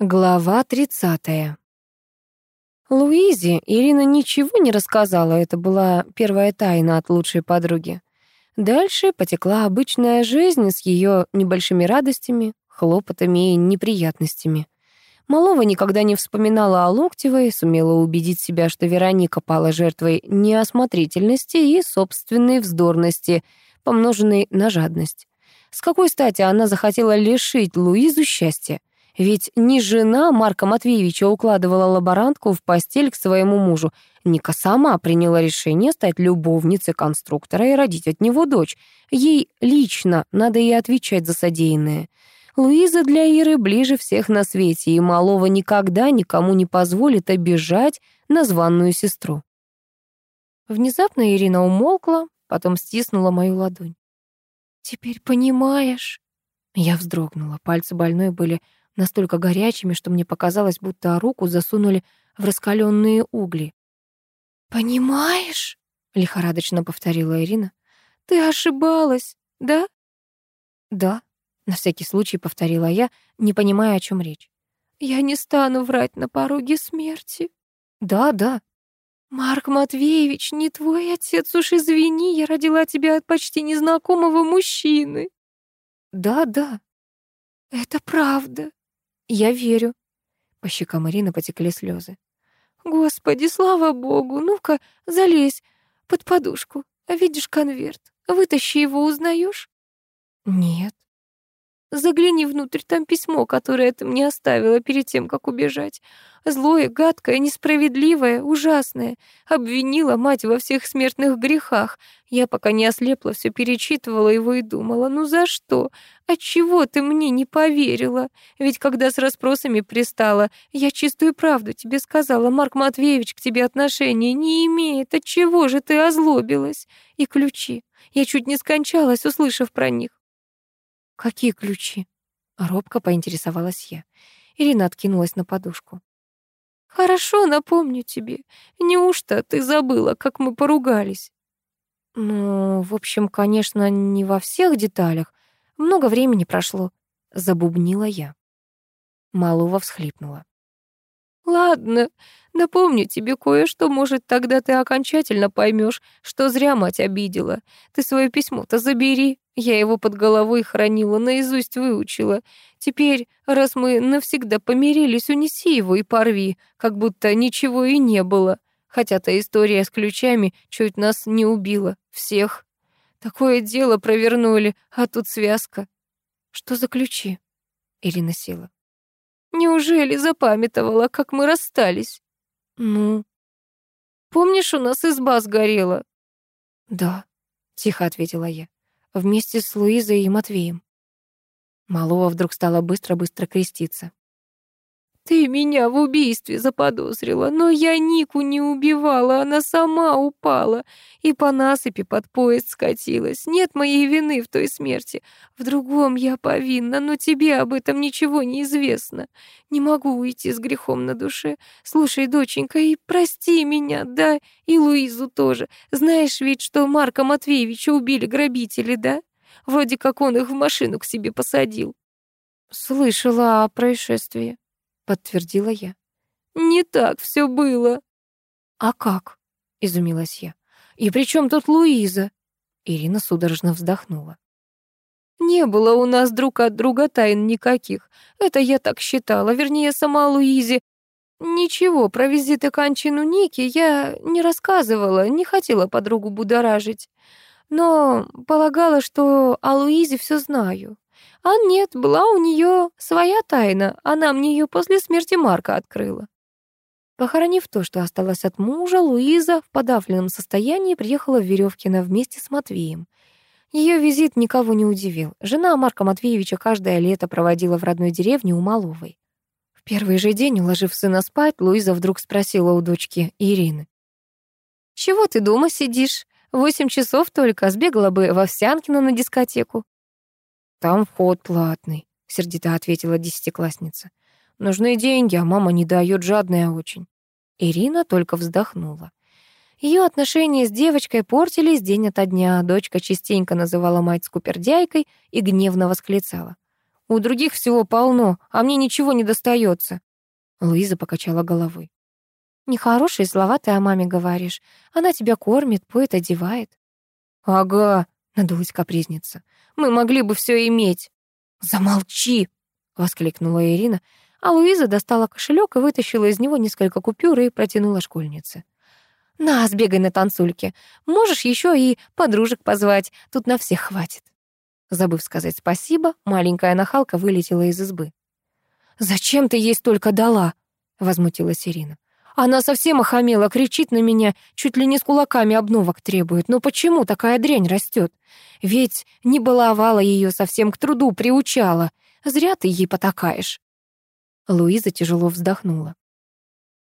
Глава 30. Луизе Ирина ничего не рассказала, это была первая тайна от лучшей подруги. Дальше потекла обычная жизнь с ее небольшими радостями, хлопотами и неприятностями. Малова никогда не вспоминала о Локтевой, сумела убедить себя, что Вероника пала жертвой неосмотрительности и собственной вздорности, помноженной на жадность. С какой стати она захотела лишить Луизу счастья? Ведь не жена Марка Матвеевича укладывала лаборантку в постель к своему мужу. Ника сама приняла решение стать любовницей конструктора и родить от него дочь. Ей лично надо и отвечать за содеянное. Луиза для Иры ближе всех на свете, и Малова никогда никому не позволит обижать названную сестру. Внезапно Ирина умолкла, потом стиснула мою ладонь. «Теперь понимаешь?» Я вздрогнула, пальцы больной были настолько горячими, что мне показалось, будто руку засунули в раскаленные угли. «Понимаешь?» — лихорадочно повторила Ирина. «Ты ошибалась, да?» «Да», — на всякий случай повторила я, не понимая, о чем речь. «Я не стану врать на пороге смерти». «Да, да». «Марк Матвеевич, не твой отец, уж извини, я родила тебя от почти незнакомого мужчины». «Да, да». «Это правда. «Я верю». По щекам Ирины потекли слезы. «Господи, слава богу! Ну-ка, залезь под подушку. Видишь конверт? Вытащи его, узнаешь? «Нет». Загляни внутрь, там письмо, которое ты мне оставила перед тем, как убежать. Злое, гадкое, несправедливое, ужасное. Обвинила мать во всех смертных грехах. Я пока не ослепла, все перечитывала его и думала, ну за что? Отчего ты мне не поверила? Ведь когда с расспросами пристала, я чистую правду тебе сказала, Марк Матвеевич к тебе отношения не имеет. Отчего же ты озлобилась? И ключи. Я чуть не скончалась, услышав про них. «Какие ключи?» Робко поинтересовалась я. Ирина откинулась на подушку. «Хорошо, напомню тебе. Неужто ты забыла, как мы поругались?» «Ну, в общем, конечно, не во всех деталях. Много времени прошло», — забубнила я. Малова всхлипнула. «Ладно, напомню тебе кое-что, может, тогда ты окончательно поймешь, что зря мать обидела. Ты свое письмо-то забери, я его под головой хранила, наизусть выучила. Теперь, раз мы навсегда помирились, унеси его и порви, как будто ничего и не было. Хотя та история с ключами чуть нас не убила. Всех. Такое дело провернули, а тут связка. Что за ключи? Ирина села. Неужели запамятовала, как мы расстались? Ну? Помнишь, у нас изба сгорела? Да, тихо ответила я. Вместе с Луизой и Матвеем. Малова вдруг стала быстро-быстро креститься. Ты меня в убийстве заподозрила, но я Нику не убивала, она сама упала и по насыпи под поезд скатилась. Нет моей вины в той смерти. В другом я повинна, но тебе об этом ничего не известно. Не могу уйти с грехом на душе. Слушай, доченька, и прости меня, да, и Луизу тоже. Знаешь ведь, что Марка Матвеевича убили грабители, да? Вроде как он их в машину к себе посадил. Слышала о происшествии подтвердила я. Не так все было. А как? изумилась я. И при чем тут Луиза? Ирина судорожно вздохнула. Не было у нас друг от друга тайн никаких. Это я так считала, вернее, сама Луизе. Ничего, про визит и кончину Ники я не рассказывала, не хотела подругу будоражить. Но полагала, что о Луизе все знаю. А нет, была у нее своя тайна, она мне ее после смерти Марка открыла. Похоронив то, что осталось от мужа, Луиза в подавленном состоянии приехала в Веревкино вместе с Матвеем. Ее визит никого не удивил. Жена Марка Матвеевича каждое лето проводила в родной деревне у Маловой. В первый же день, уложив сына спать, Луиза вдруг спросила у дочки Ирины. «Чего ты дома сидишь? Восемь часов только, сбегала бы в Овсянкино на дискотеку». «Там вход платный», — сердито ответила десятиклассница. «Нужны деньги, а мама не дает, жадная очень». Ирина только вздохнула. Ее отношения с девочкой портились день ото дня. Дочка частенько называла мать скупердяйкой и гневно восклицала. У других всего полно, а мне ничего не достается. Луиза покачала головой. Нехорошие слова ты о маме говоришь. Она тебя кормит, поет, одевает. Ага, надулась капризница. Мы могли бы все иметь. Замолчи, воскликнула Ирина, а Луиза достала кошелек и вытащила из него несколько купюр и протянула школьнице. «На, сбегай на танцульке. Можешь еще и подружек позвать, тут на всех хватит». Забыв сказать спасибо, маленькая нахалка вылетела из избы. «Зачем ты ей столько дала?» — возмутилась Ирина. «Она совсем охамела, кричит на меня, чуть ли не с кулаками обновок требует. Но почему такая дрянь растет? Ведь не баловала ее совсем к труду, приучала. Зря ты ей потакаешь». Луиза тяжело вздохнула.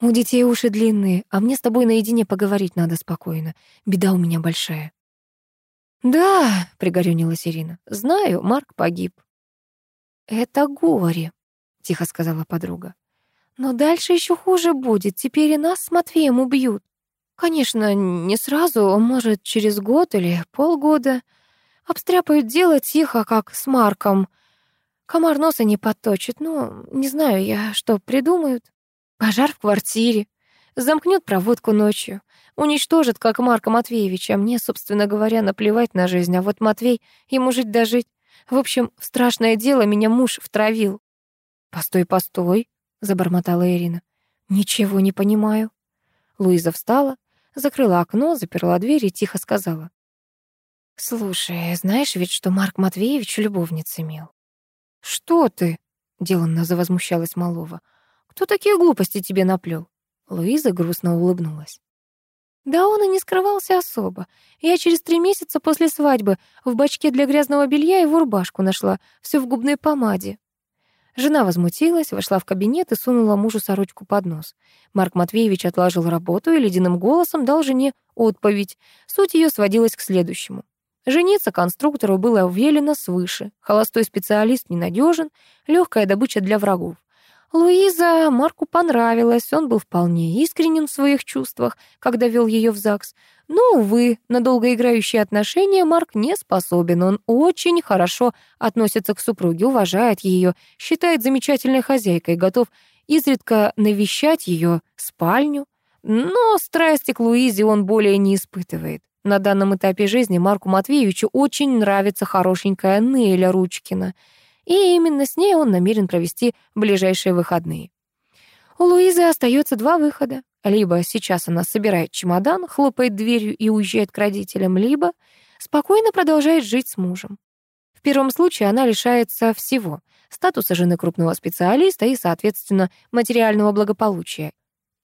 «У детей уши длинные, а мне с тобой наедине поговорить надо спокойно. Беда у меня большая». «Да», — пригорюнилась Ирина, — «знаю, Марк погиб». «Это горе», — тихо сказала подруга. «Но дальше еще хуже будет, теперь и нас с Матвеем убьют. Конечно, не сразу, может, через год или полгода. Обстряпают дело тихо, как с Марком. Комар носа не подточит, ну, не знаю я, что придумают. Пожар в квартире. Замкнет проводку ночью. Уничтожит, как Марка Матвеевича. Мне, собственно говоря, наплевать на жизнь. А вот Матвей, ему жить да жить. В общем, страшное дело меня муж втравил. «Постой, постой», — забормотала Ирина. «Ничего не понимаю». Луиза встала, закрыла окно, заперла дверь и тихо сказала. «Слушай, знаешь ведь, что Марк Матвеевич любовниц имел?» «Что ты?» — деланно завозмущалась Малова. «Кто такие глупости тебе наплел?» Луиза грустно улыбнулась. Да он и не скрывался особо. Я через три месяца после свадьбы в бачке для грязного белья его рубашку нашла, все в губной помаде. Жена возмутилась, вошла в кабинет и сунула мужу сорочку под нос. Марк Матвеевич отложил работу и ледяным голосом дал жене отповедь. Суть ее сводилась к следующему. Жениться конструктору было велено свыше. Холостой специалист ненадежен, легкая добыча для врагов. Луиза Марку понравилась, он был вполне искренен в своих чувствах, когда вел ее в ЗАГС. Но, увы, на долгоиграющие отношения Марк не способен. Он очень хорошо относится к супруге, уважает ее, считает замечательной хозяйкой, готов изредка навещать ее спальню. Но страсти к Луизе он более не испытывает. На данном этапе жизни Марку Матвеевичу очень нравится хорошенькая Неля Ручкина — и именно с ней он намерен провести ближайшие выходные. У Луизы остается два выхода. Либо сейчас она собирает чемодан, хлопает дверью и уезжает к родителям, либо спокойно продолжает жить с мужем. В первом случае она лишается всего — статуса жены крупного специалиста и, соответственно, материального благополучия.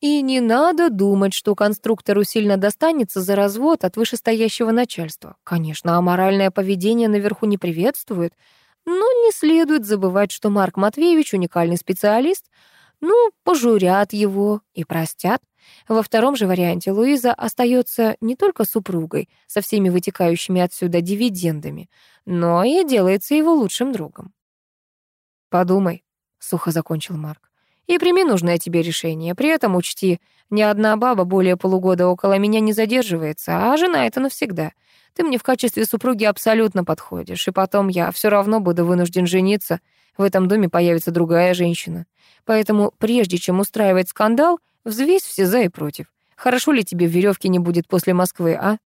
И не надо думать, что конструктору сильно достанется за развод от вышестоящего начальства. Конечно, аморальное поведение наверху не приветствует — но не следует забывать, что Марк Матвеевич уникальный специалист. Ну, пожурят его и простят. Во втором же варианте Луиза остается не только супругой со всеми вытекающими отсюда дивидендами, но и делается его лучшим другом. «Подумай», — сухо закончил Марк, «и прими нужное тебе решение. При этом учти, ни одна баба более полугода около меня не задерживается, а жена — это навсегда. Ты мне в качестве супруги абсолютно подходишь, и потом я все равно буду вынужден жениться. В этом доме появится другая женщина. Поэтому прежде чем устраивать скандал, взвесь все за и против. Хорошо ли тебе в веревке не будет после Москвы, а?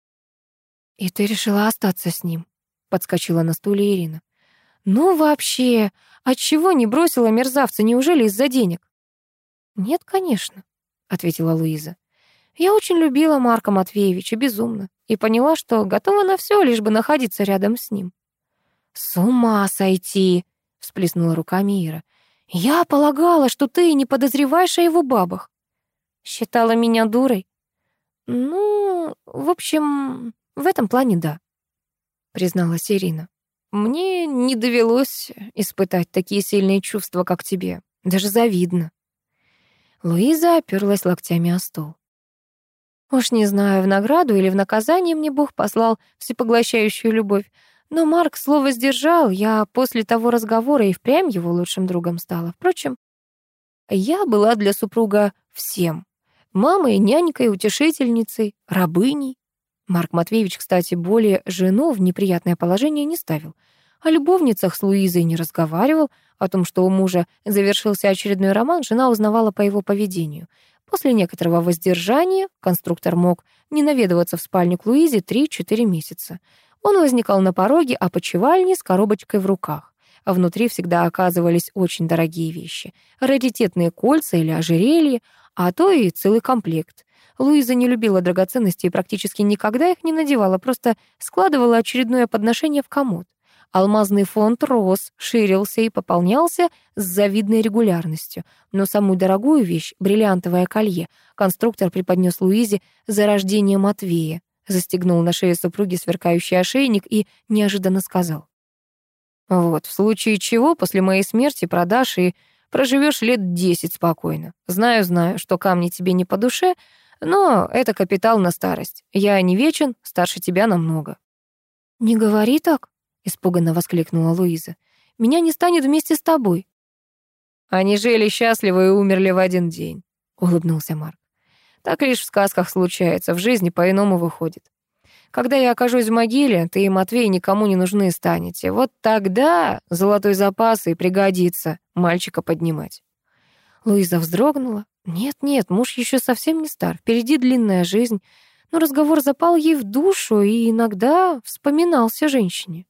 И ты решила остаться с ним, подскочила на стуле Ирина. Ну вообще, отчего не бросила мерзавца, неужели из-за денег? Нет, конечно, ответила Луиза. Я очень любила Марка Матвеевича безумно и поняла, что готова на все, лишь бы находиться рядом с ним. «С ума сойти!» — всплеснула руками Ира. «Я полагала, что ты не подозреваешь о его бабах». «Считала меня дурой?» «Ну, в общем, в этом плане да», — призналась Ирина. «Мне не довелось испытать такие сильные чувства, как тебе. Даже завидно». Луиза оперлась локтями о стол. Уж не знаю, в награду или в наказание мне Бог послал всепоглощающую любовь. Но Марк слово сдержал, я после того разговора и впрямь его лучшим другом стала. Впрочем, я была для супруга всем. Мамой, нянькой, утешительницей, рабыней. Марк Матвеевич, кстати, более жену в неприятное положение не ставил. О любовницах с Луизой не разговаривал, о том, что у мужа завершился очередной роман, жена узнавала по его поведению. После некоторого воздержания конструктор мог не наведываться в спальню к Луизе 3-4 месяца. Он возникал на пороге опочивальни с коробочкой в руках а внутри всегда оказывались очень дорогие вещи. Раритетные кольца или ожерелья, а то и целый комплект. Луиза не любила драгоценности и практически никогда их не надевала, просто складывала очередное подношение в комод. Алмазный фонд рос, ширился и пополнялся с завидной регулярностью. Но самую дорогую вещь, бриллиантовое колье, конструктор преподнес Луизе за рождение Матвея, застегнул на шее супруги сверкающий ошейник и неожиданно сказал. Вот, в случае чего после моей смерти продашь и проживешь лет десять спокойно. Знаю, знаю, что камни тебе не по душе, но это капитал на старость. Я не вечен, старше тебя намного». «Не говори так», — испуганно воскликнула Луиза. «Меня не станет вместе с тобой». «Они жили счастливо и умерли в один день», — улыбнулся Марк. «Так лишь в сказках случается, в жизни по-иному выходит. Когда я окажусь в могиле, ты и Матвей никому не нужны станете. Вот тогда золотой запас и пригодится мальчика поднимать». Луиза вздрогнула. Нет-нет, муж еще совсем не стар, впереди длинная жизнь. Но разговор запал ей в душу и иногда вспоминался женщине.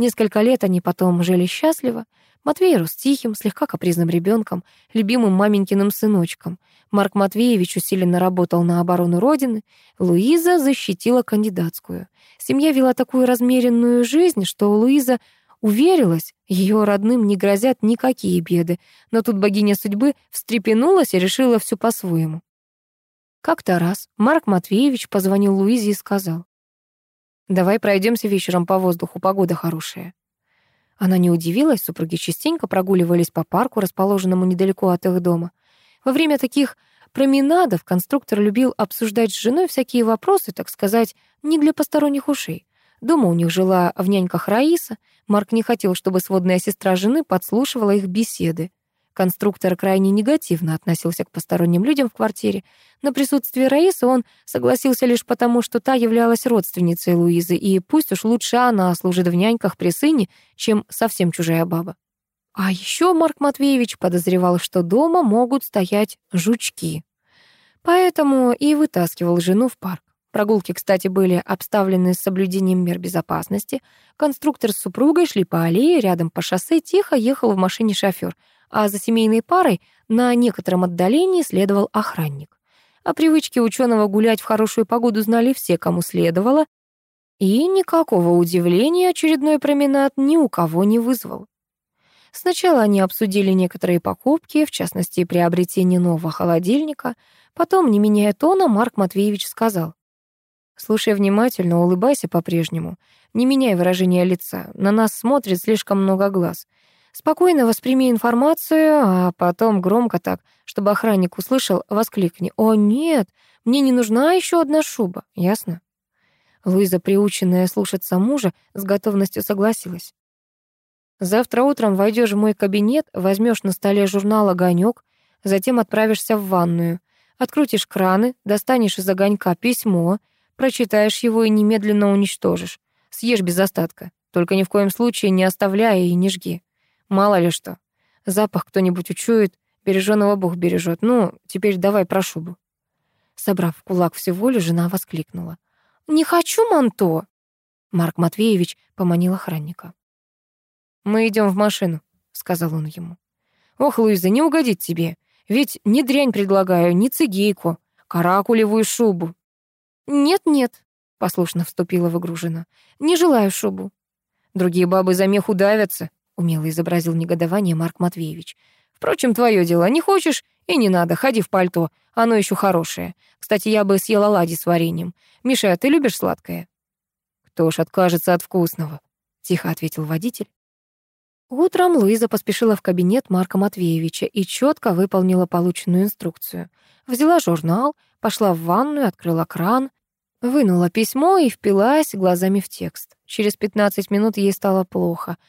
Несколько лет они потом жили счастливо. Матвей рос тихим, слегка капризным ребенком, любимым маменькиным сыночком. Марк Матвеевич усиленно работал на оборону Родины. Луиза защитила кандидатскую. Семья вела такую размеренную жизнь, что Луиза уверилась, ее родным не грозят никакие беды. Но тут богиня судьбы встрепенулась и решила все по-своему. Как-то раз Марк Матвеевич позвонил Луизе и сказал, «Давай пройдемся вечером по воздуху, погода хорошая». Она не удивилась, супруги частенько прогуливались по парку, расположенному недалеко от их дома. Во время таких променадов конструктор любил обсуждать с женой всякие вопросы, так сказать, не для посторонних ушей. Дома у них жила в няньках Раиса. Марк не хотел, чтобы сводная сестра жены подслушивала их беседы. Конструктор крайне негативно относился к посторонним людям в квартире. На присутствие Раисы он согласился лишь потому, что та являлась родственницей Луизы, и пусть уж лучше она служит в няньках при сыне, чем совсем чужая баба. А еще Марк Матвеевич подозревал, что дома могут стоять жучки. Поэтому и вытаскивал жену в парк. Прогулки, кстати, были обставлены с соблюдением мер безопасности. Конструктор с супругой шли по аллее, рядом по шоссе тихо ехал в машине шофер — а за семейной парой на некотором отдалении следовал охранник. О привычке ученого гулять в хорошую погоду знали все, кому следовало, и никакого удивления очередной променад ни у кого не вызвал. Сначала они обсудили некоторые покупки, в частности, приобретение нового холодильника. Потом, не меняя тона, Марк Матвеевич сказал. «Слушай внимательно, улыбайся по-прежнему. Не меняй выражение лица. На нас смотрит слишком много глаз. Спокойно восприми информацию, а потом громко так, чтобы охранник услышал, воскликни. «О, нет, мне не нужна еще одна шуба». Ясно? Луиза, приученная слушаться мужа, с готовностью согласилась. «Завтра утром войдешь в мой кабинет, возьмешь на столе журнал «Огонек», затем отправишься в ванную, открутишь краны, достанешь из огонька письмо, прочитаешь его и немедленно уничтожишь. Съешь без остатка, только ни в коем случае не оставляя и не жги. Мало ли что. Запах кто-нибудь учует, бережёного Бог бережет. Ну, теперь давай про шубу. Собрав кулак всю волю, жена воскликнула. «Не хочу манто!» Марк Матвеевич поманил охранника. «Мы идем в машину», — сказал он ему. «Ох, Луиза, не угодить тебе. Ведь не дрянь предлагаю, не цигейку, каракулевую шубу». «Нет-нет», — послушно вступила в игру жена. «Не желаю шубу». «Другие бабы за мех удавятся», умело изобразил негодование Марк Матвеевич. Впрочем, твое дело. Не хочешь и не надо, ходи в пальто. Оно еще хорошее. Кстати, я бы съела лади с вареньем. Миша, ты любишь сладкое? Кто ж откажется от вкусного? Тихо ответил водитель. Утром Луиза поспешила в кабинет Марка Матвеевича и четко выполнила полученную инструкцию. Взяла журнал, пошла в ванную, открыла кран, вынула письмо и впилась глазами в текст. Через 15 минут ей стало плохо —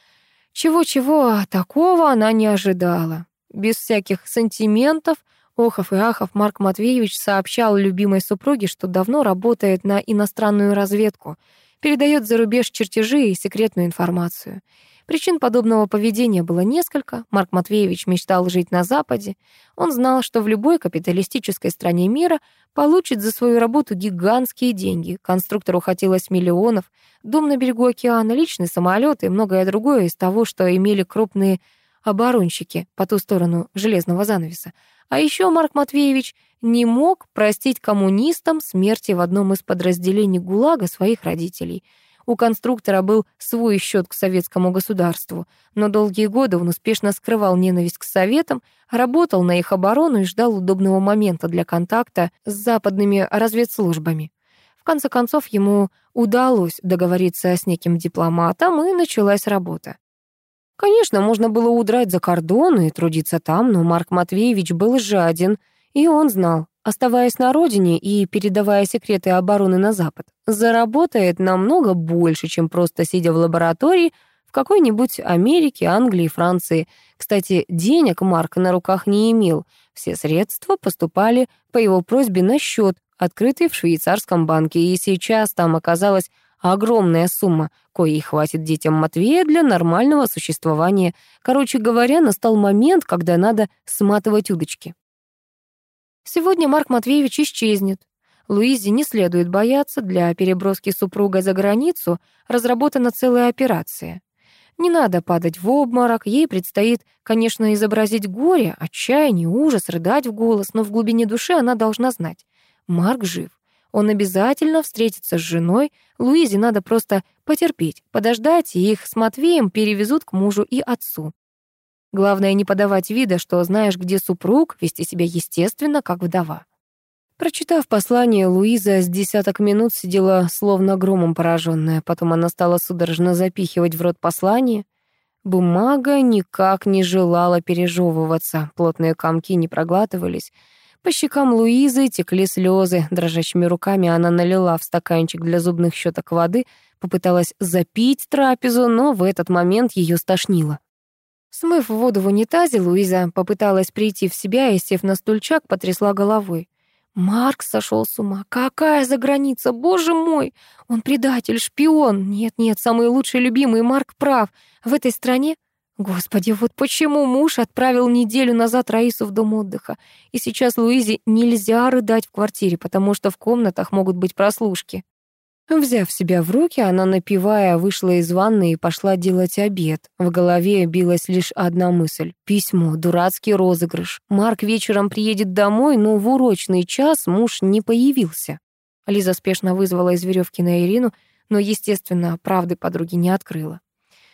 чего-чего, такого она не ожидала. Без всяких сантиментов, охов и ахов Марк Матвеевич сообщал любимой супруге, что давно работает на иностранную разведку, передает за рубеж чертежи и секретную информацию. Причин подобного поведения было несколько. Марк Матвеевич мечтал жить на Западе. Он знал, что в любой капиталистической стране мира получит за свою работу гигантские деньги. Конструктору хотелось миллионов, дом на берегу океана, личный самолет и многое другое из того, что имели крупные оборонщики по ту сторону железного занавеса. А еще Марк Матвеевич не мог простить коммунистам смерти в одном из подразделений ГУЛАГа своих родителей — у конструктора был свой счет к советскому государству, но долгие годы он успешно скрывал ненависть к советам, работал на их оборону и ждал удобного момента для контакта с западными разведслужбами. В конце концов, ему удалось договориться с неким дипломатом, и началась работа. Конечно, можно было удрать за кордон и трудиться там, но Марк Матвеевич был жаден, и он знал, оставаясь на родине и передавая секреты обороны на Запад, заработает намного больше, чем просто сидя в лаборатории в какой-нибудь Америке, Англии, Франции. Кстати, денег Марк на руках не имел. Все средства поступали по его просьбе на счет, открытый в швейцарском банке, и сейчас там оказалась огромная сумма, коей хватит детям Матвея для нормального существования. Короче говоря, настал момент, когда надо сматывать удочки. Сегодня Марк Матвеевич исчезнет. Луизе не следует бояться, для переброски супруга за границу разработана целая операция. Не надо падать в обморок, ей предстоит, конечно, изобразить горе, отчаяние, ужас, рыдать в голос, но в глубине души она должна знать. Марк жив. Он обязательно встретится с женой, Луизе надо просто потерпеть, подождать, и их с Матвеем перевезут к мужу и отцу. Главное не подавать вида, что знаешь, где супруг, вести себя естественно, как вдова. Прочитав послание, Луиза с десяток минут сидела словно громом пораженная. Потом она стала судорожно запихивать в рот послание. Бумага никак не желала пережевываться, плотные комки не проглатывались. По щекам Луизы текли слезы. Дрожащими руками она налила в стаканчик для зубных щеток воды, попыталась запить трапезу, но в этот момент ее стошнило. Смыв воду в унитазе, Луиза попыталась прийти в себя и, сев на стульчак, потрясла головой. Марк сошел с ума. Какая за граница? Боже мой! Он предатель, шпион. Нет-нет, самый лучший любимый Марк прав. В этой стране... Господи, вот почему муж отправил неделю назад Раису в дом отдыха. И сейчас Луизе нельзя рыдать в квартире, потому что в комнатах могут быть прослушки. Взяв себя в руки, она, напивая, вышла из ванны и пошла делать обед. В голове билась лишь одна мысль — письмо, дурацкий розыгрыш. Марк вечером приедет домой, но в урочный час муж не появился. Лиза спешно вызвала из веревки на Ирину, но, естественно, правды подруги не открыла.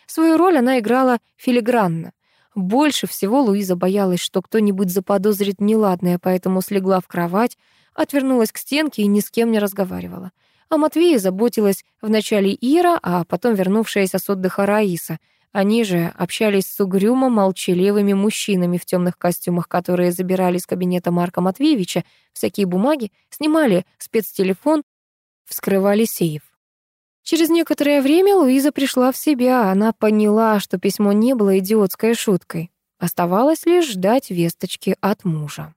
Свою роль она играла филигранно. Больше всего Луиза боялась, что кто-нибудь заподозрит неладное, поэтому слегла в кровать, отвернулась к стенке и ни с кем не разговаривала. О Матвее заботилась вначале Ира, а потом вернувшаяся с отдыха Раиса. Они же общались с угрюмо молчаливыми мужчинами в темных костюмах, которые забирали из кабинета Марка Матвеевича всякие бумаги, снимали спецтелефон, вскрывали сейф. Через некоторое время Луиза пришла в себя. Она поняла, что письмо не было идиотской шуткой. Оставалось лишь ждать весточки от мужа.